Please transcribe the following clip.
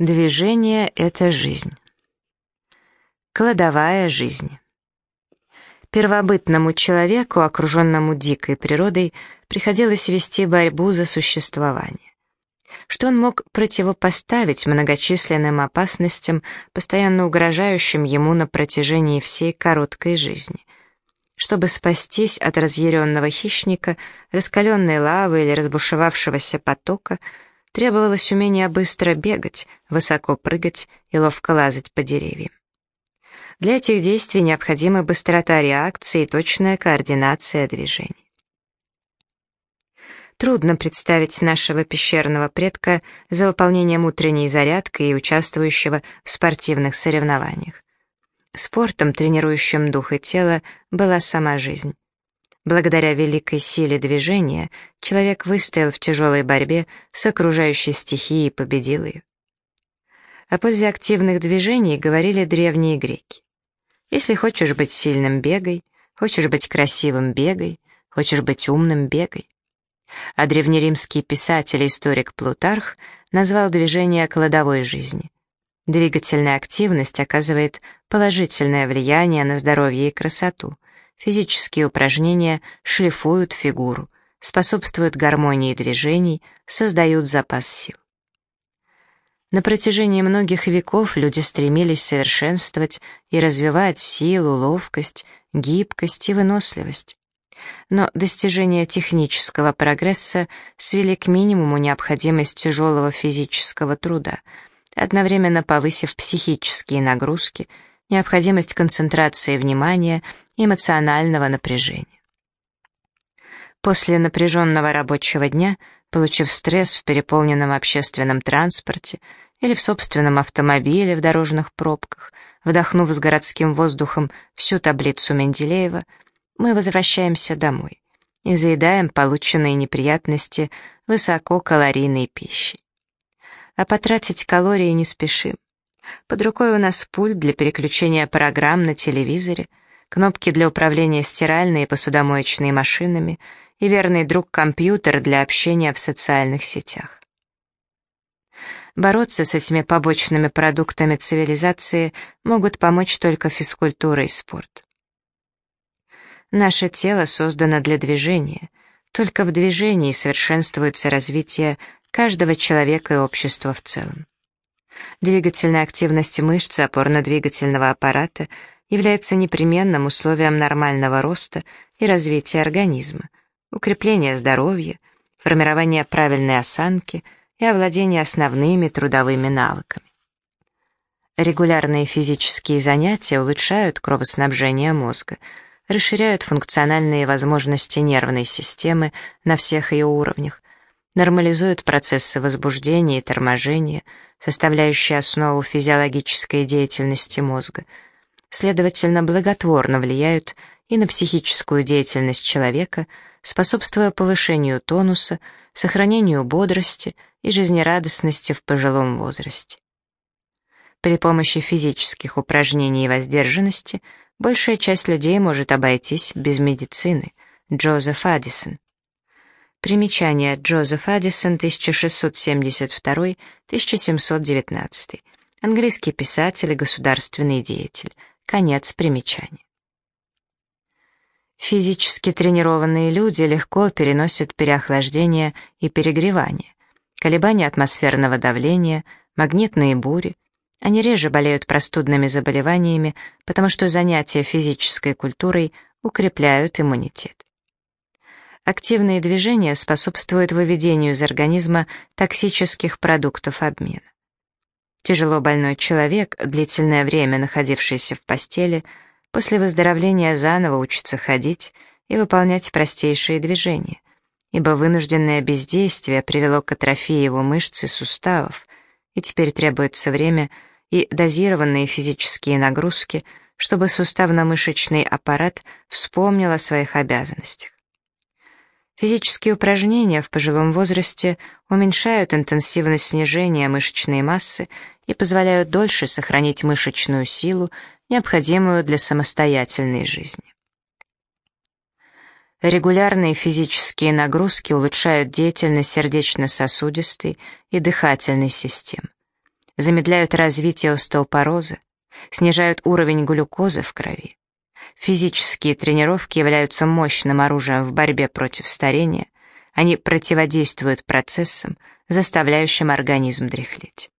Движение — это жизнь. Кладовая жизни. Первобытному человеку, окруженному дикой природой, приходилось вести борьбу за существование. Что он мог противопоставить многочисленным опасностям, постоянно угрожающим ему на протяжении всей короткой жизни? Чтобы спастись от разъяренного хищника, раскаленной лавы или разбушевавшегося потока — Требовалось умение быстро бегать, высоко прыгать и ловко лазать по деревьям. Для этих действий необходима быстрота реакции и точная координация движений. Трудно представить нашего пещерного предка за выполнением утренней зарядкой и участвующего в спортивных соревнованиях. Спортом, тренирующим дух и тело, была сама жизнь. Благодаря великой силе движения человек выстоял в тяжелой борьбе с окружающей стихией и победил ее. О пользе активных движений говорили древние греки. Если хочешь быть сильным, бегай, хочешь быть красивым, бегай, хочешь быть умным, бегай. А древнеримский писатель и историк Плутарх назвал движение кладовой жизни. Двигательная активность оказывает положительное влияние на здоровье и красоту, Физические упражнения шлифуют фигуру, способствуют гармонии движений, создают запас сил. На протяжении многих веков люди стремились совершенствовать и развивать силу, ловкость, гибкость и выносливость. Но достижение технического прогресса свели к минимуму необходимость тяжелого физического труда, одновременно повысив психические нагрузки, необходимость концентрации внимания эмоционального напряжения. После напряженного рабочего дня, получив стресс в переполненном общественном транспорте или в собственном автомобиле в дорожных пробках, вдохнув с городским воздухом всю таблицу Менделеева, мы возвращаемся домой и заедаем полученные неприятности высококалорийной пищей. А потратить калории не спешим. Под рукой у нас пульт для переключения программ на телевизоре — кнопки для управления стиральной и посудомоечной машинами и верный друг компьютер для общения в социальных сетях. Бороться с этими побочными продуктами цивилизации могут помочь только физкультура и спорт. Наше тело создано для движения. Только в движении совершенствуется развитие каждого человека и общества в целом. Двигательная активность мышц опорно-двигательного аппарата — является непременным условием нормального роста и развития организма, укрепления здоровья, формирования правильной осанки и овладения основными трудовыми навыками. Регулярные физические занятия улучшают кровоснабжение мозга, расширяют функциональные возможности нервной системы на всех ее уровнях, нормализуют процессы возбуждения и торможения, составляющие основу физиологической деятельности мозга – следовательно, благотворно влияют и на психическую деятельность человека, способствуя повышению тонуса, сохранению бодрости и жизнерадостности в пожилом возрасте. При помощи физических упражнений и воздержанности большая часть людей может обойтись без медицины. Джозеф Аддисон. Примечание Джозеф Аддисон, 1672-1719. Английский писатель и государственный деятель. Конец примечания. Физически тренированные люди легко переносят переохлаждение и перегревание, колебания атмосферного давления, магнитные бури. Они реже болеют простудными заболеваниями, потому что занятия физической культурой укрепляют иммунитет. Активные движения способствуют выведению из организма токсических продуктов обмена. Тяжело больной человек, длительное время находившийся в постели, после выздоровления заново учится ходить и выполнять простейшие движения, ибо вынужденное бездействие привело к атрофии его мышц и суставов, и теперь требуется время и дозированные физические нагрузки, чтобы суставно-мышечный аппарат вспомнил о своих обязанностях. Физические упражнения в пожилом возрасте уменьшают интенсивность снижения мышечной массы и позволяют дольше сохранить мышечную силу, необходимую для самостоятельной жизни. Регулярные физические нагрузки улучшают деятельность сердечно-сосудистой и дыхательной систем. замедляют развитие остеопороза, снижают уровень глюкозы в крови. Физические тренировки являются мощным оружием в борьбе против старения, они противодействуют процессам, заставляющим организм дряхлеть.